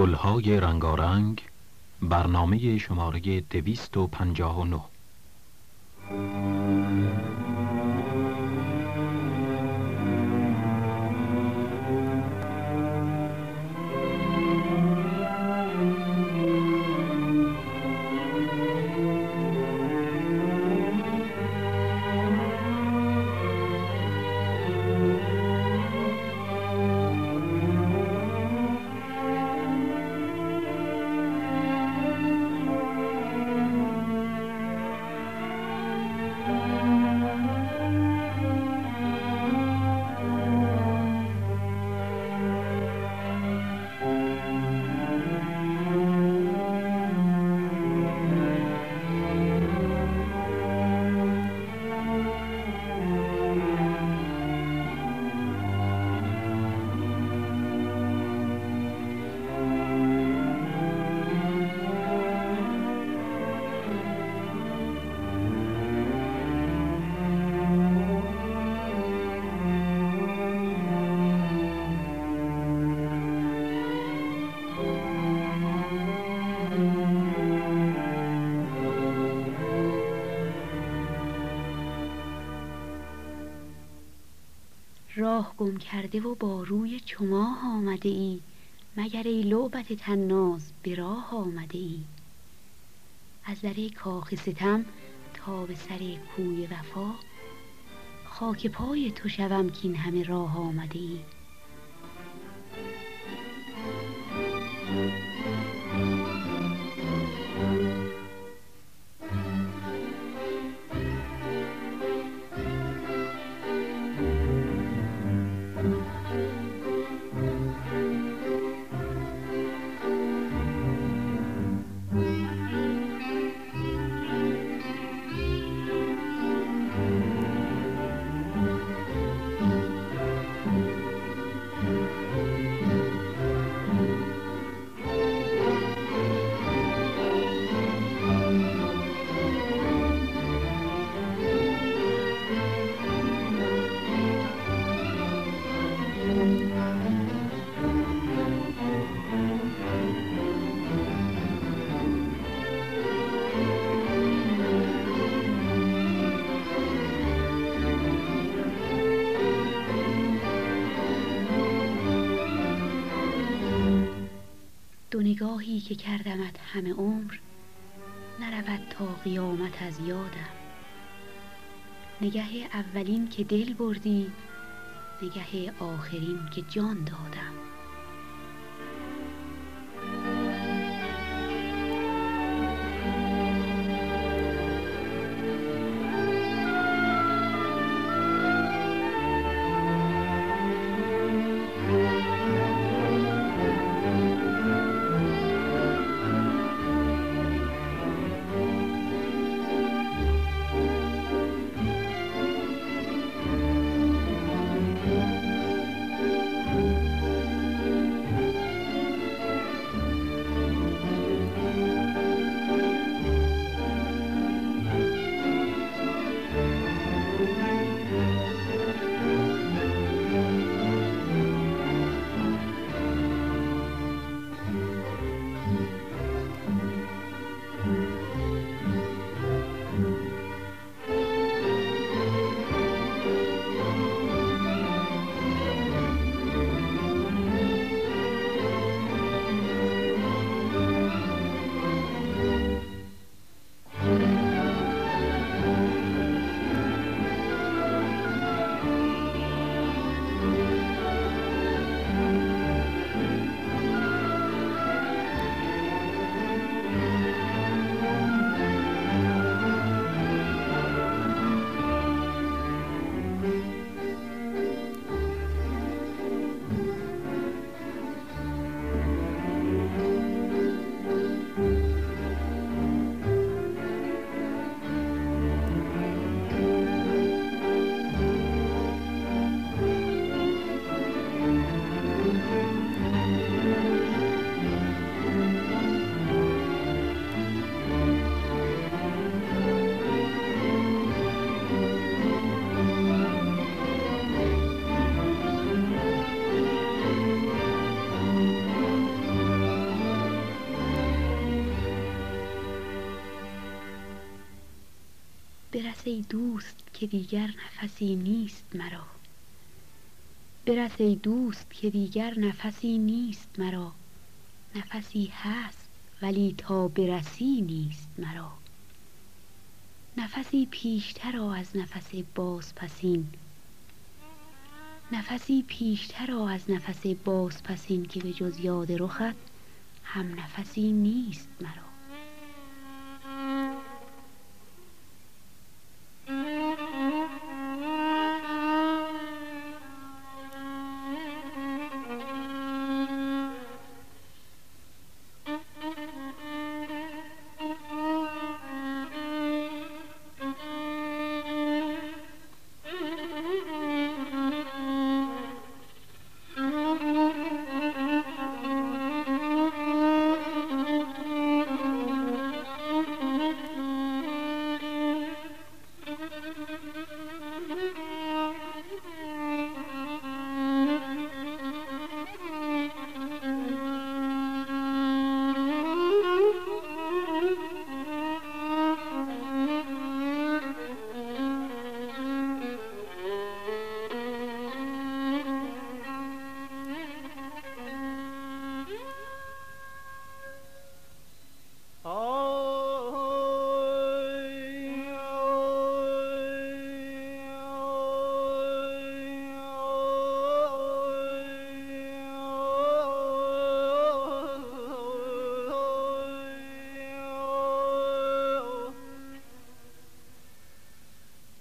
گلهای رنگارنگ برنامه شماره دویست و پنجاه و نو راه گم کرده و با روی چماه آمده ای مگر ای لعبت تناز به راه آمده ای؟ از در کاخ ستم تا به سر کوی وفا خاک پای تو شوم که این همه راه آمده ای. نگاهی که کردمت همه عمر نرود تا قیامت از یادم. نگه اولین که دل بردی نگه آخرین که جان دادم. برس ای دوست که دیگر نفسی نیست مرا. برس ای دوست که دیگر نفسی نیست مرا. نفسی هست ولی تا برسی نیست مرا. نفسی پیشتر از نفس بازپسین. نفسی پیشتر از نفس بازپسین که به جز یاد رخت هم نفسی نیست مرا.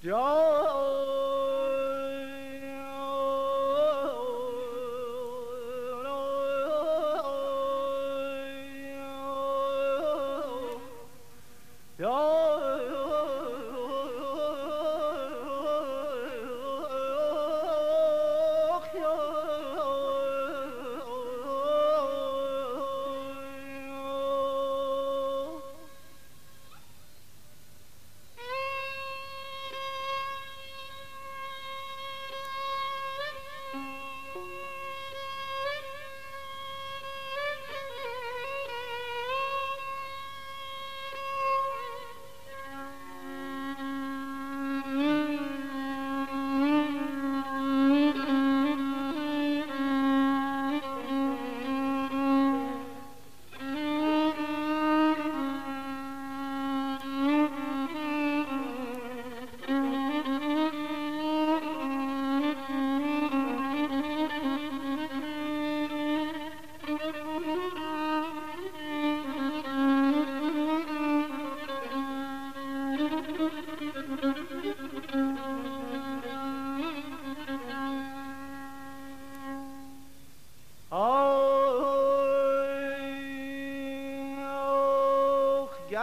Joe!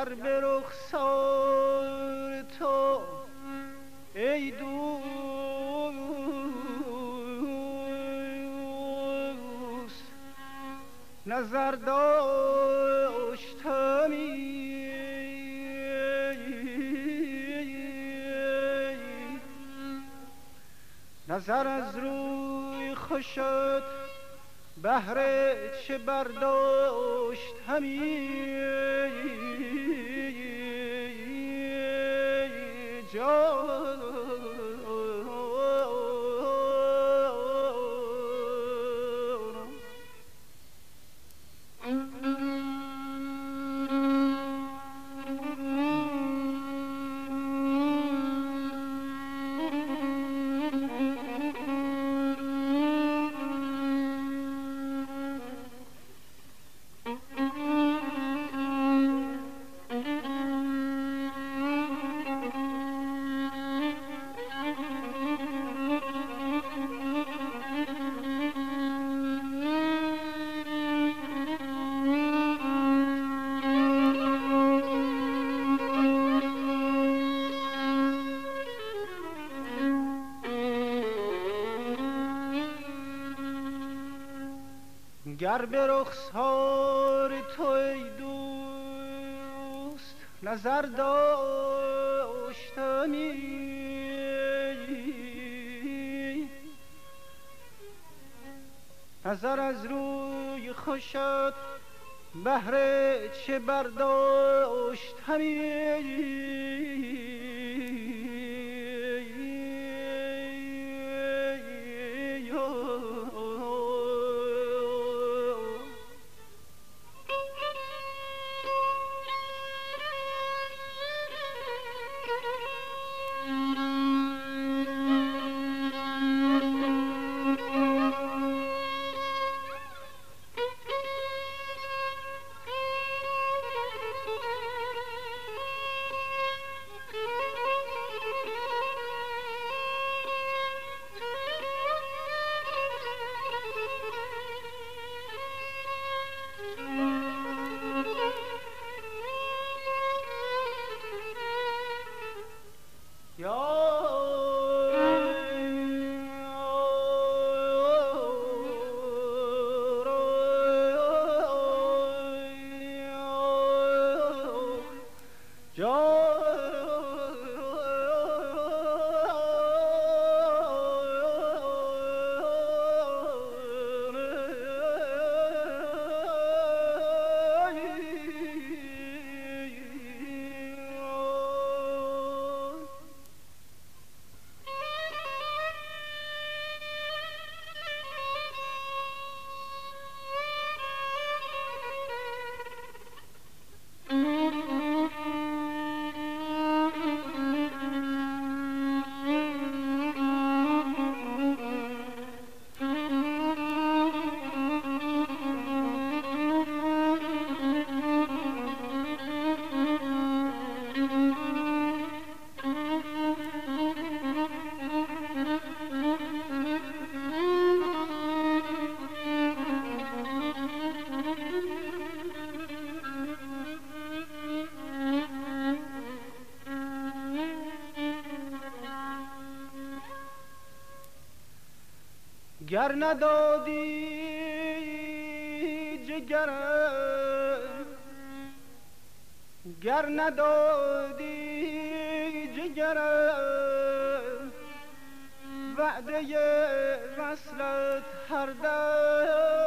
گر به رخسار تو ای دوست. نظر داشتمی. نظر از روی خوشت بهره چه برداشت show گر به رخسار تو ای دوست نظر داشتمی نظر از روی خوشت بهره چه برداشت گر ندادی جگرم گر ندادی جگرم وعده وصلت هر دم.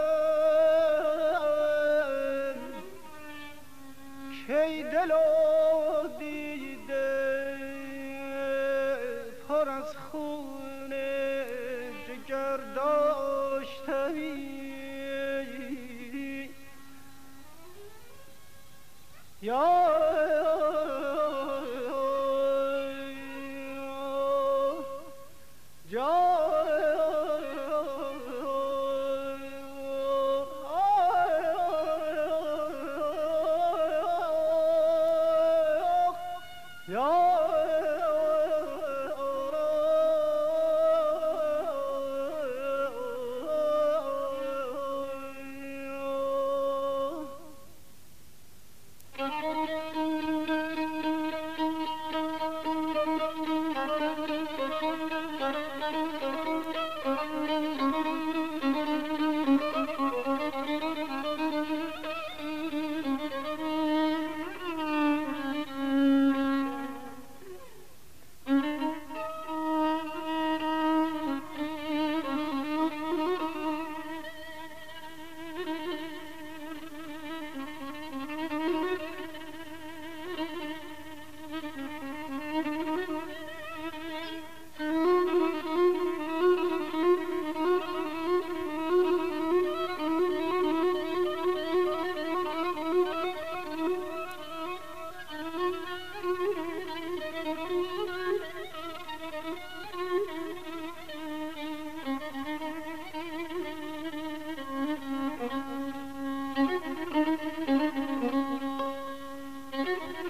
Thank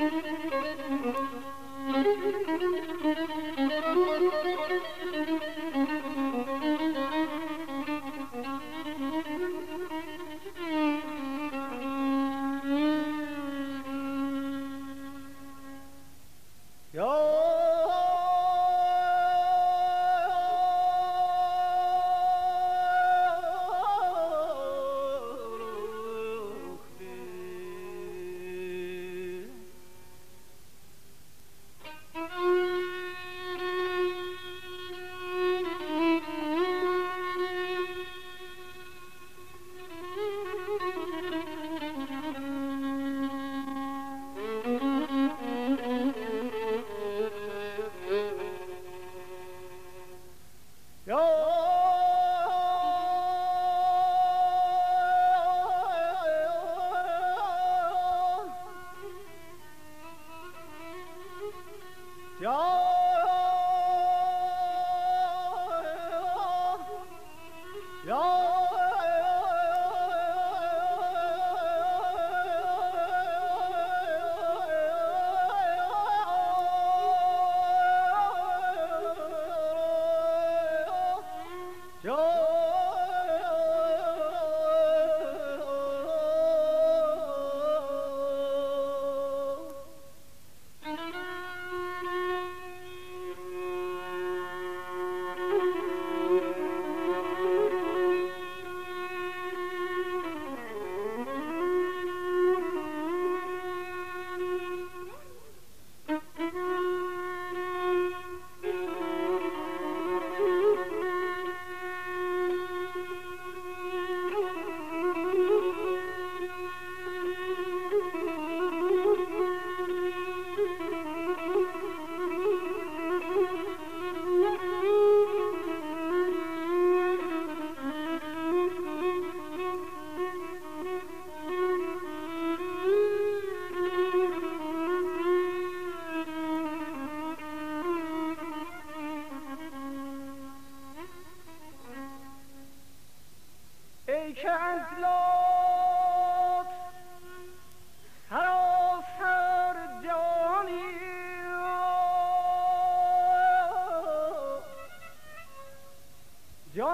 you.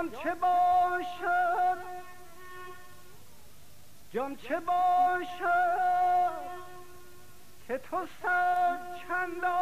جان چه باشد؟ جان چه باشد که تو صد چندانی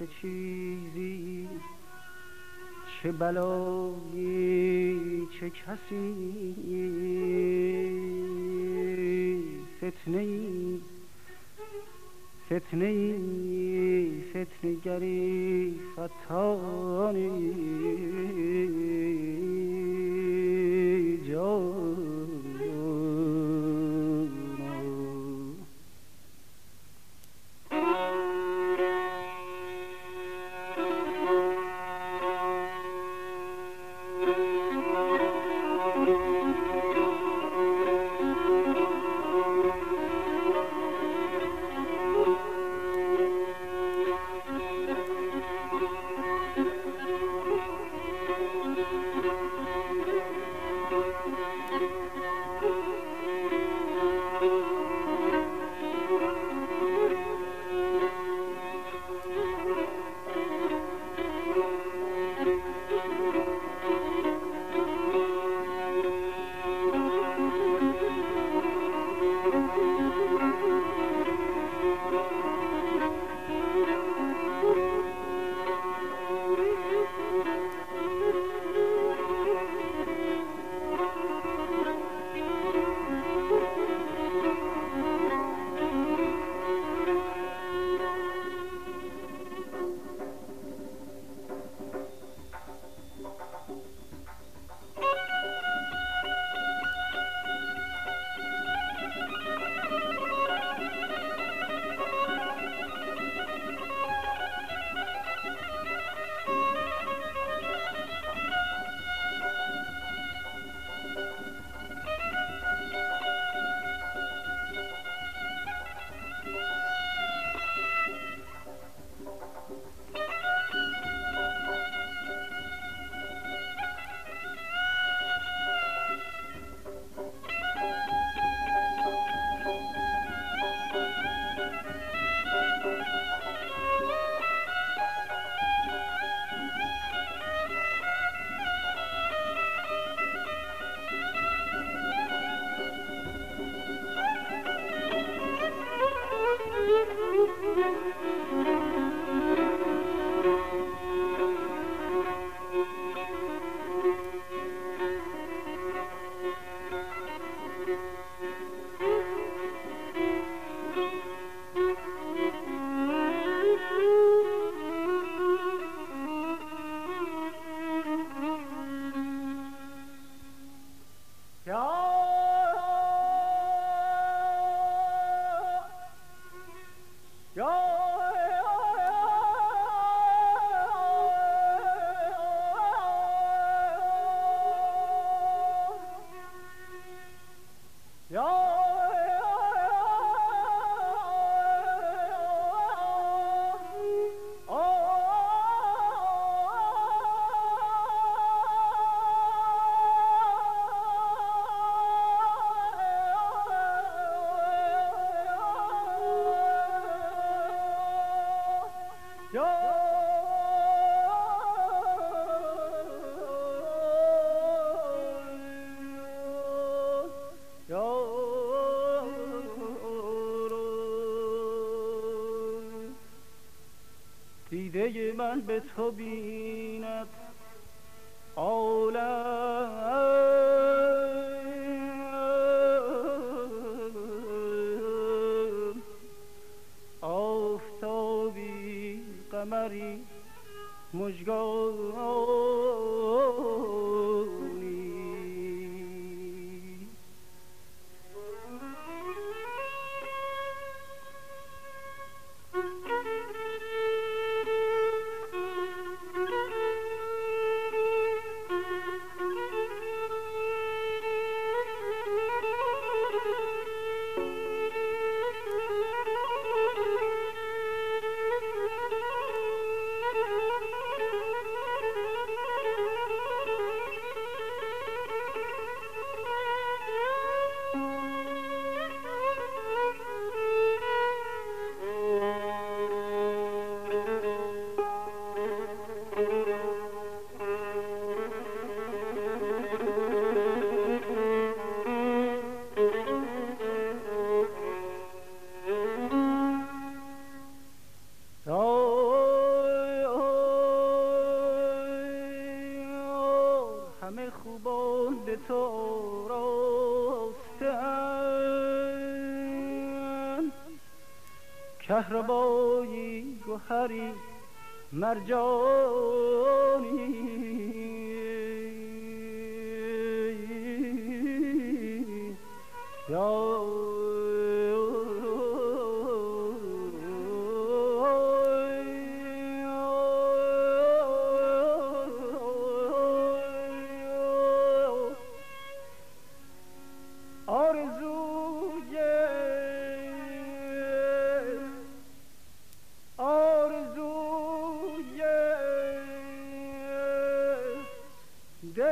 چه چیزی چه بلایی چه کسی. فتنه ای فتنه ای فتنه گری فتانی. دیده من به تو بیند. عالم آفتابی قمری مجگانی کهربایی گوهری مرجانی.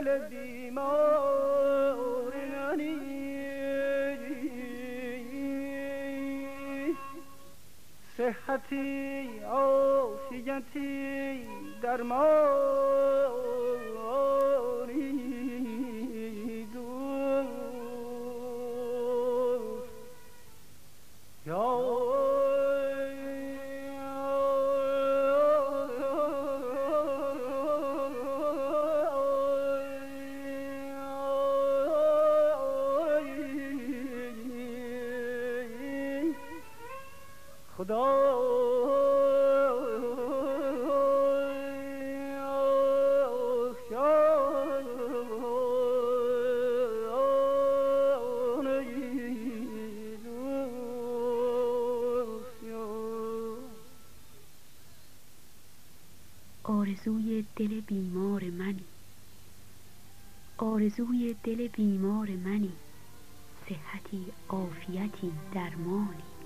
دل بیمار منی صحتی عافیتی درمانی آرزوی دل بیمار منی. آرزوی دل بیمار منی. صحتی عافیتی درمانی.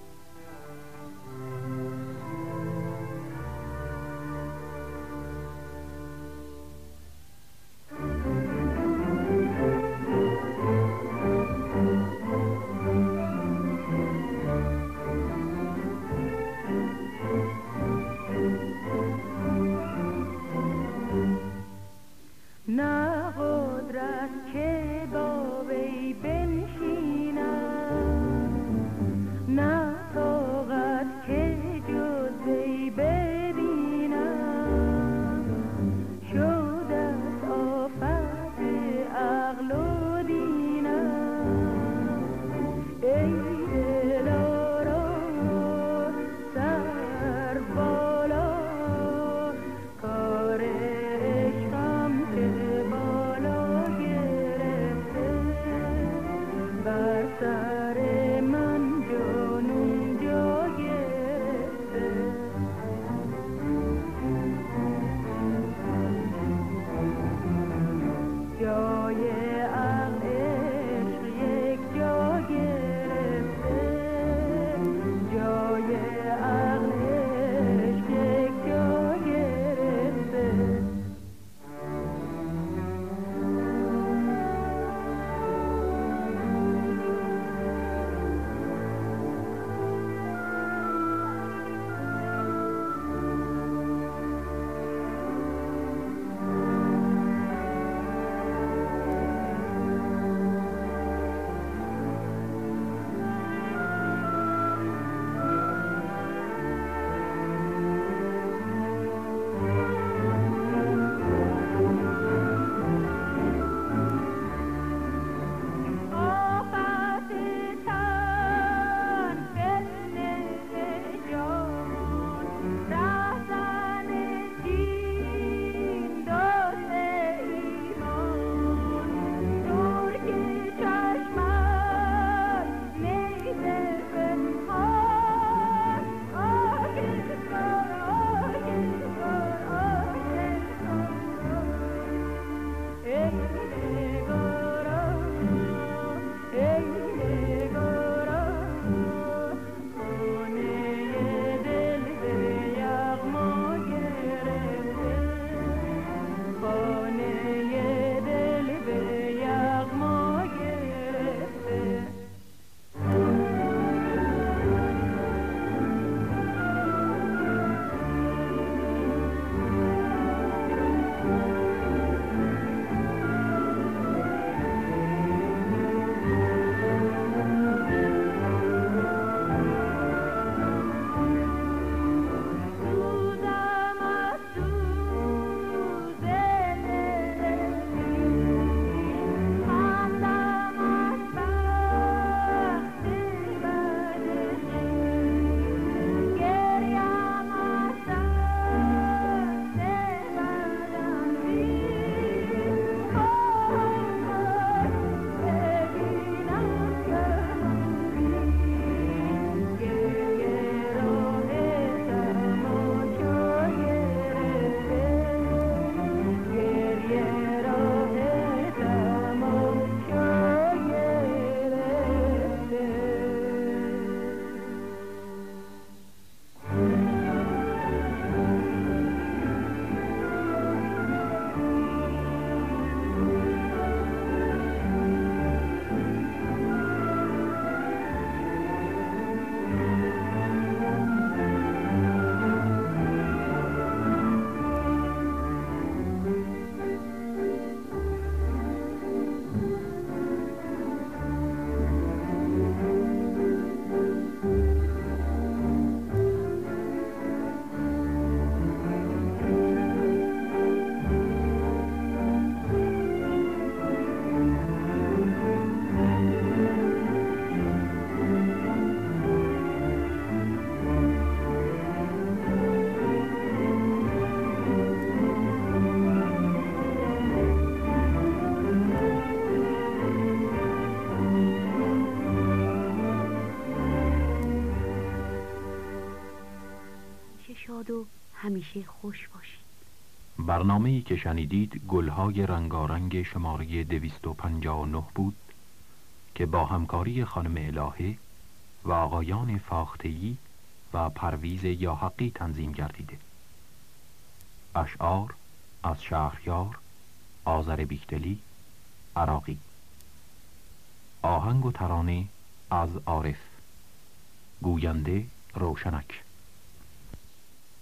باد و همیشه خوش باشید. برنامه ای که شنیدید گلهای رنگارنگ شماره 259 بود که با همکاری خانم الهه و آقایان فاختهی و پرویز یاحقی تنظیم گردیده. اشعار از شهریار آذر بیختلی عراقی. آهنگ و ترانه از عارف. گوینده روشنک.